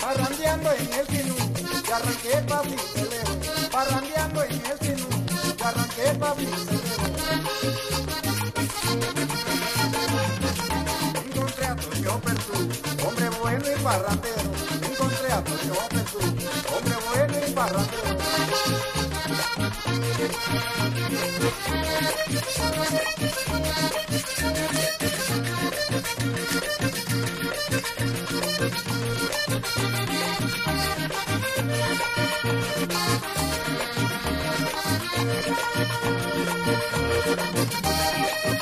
Parrandeando en el sinú, ya arranqué celero, parrandeando en el sinú, ya arranqué pa' mi celero. Encontré a Toño Pertú, hombre bueno y parrandero, encontré a Toño Pertú, hombre bueno y parrandero. Pero Toño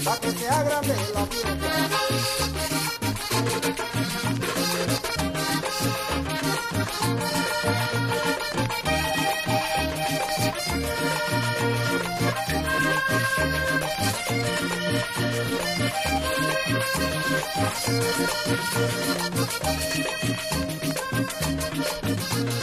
mía, pa' que sea grande la fiesta. Ahora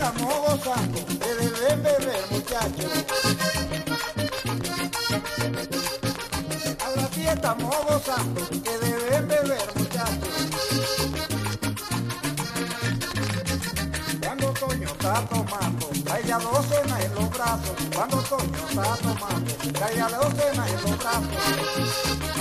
estamos gozando de beber, beber, muchachos. Ahora sí estamos gozando que deben beber, muchachos. Cuando Toño está tomando, trae ya docena en los brazos. Cuando Toño está tomando, trae ya docena en los brazos.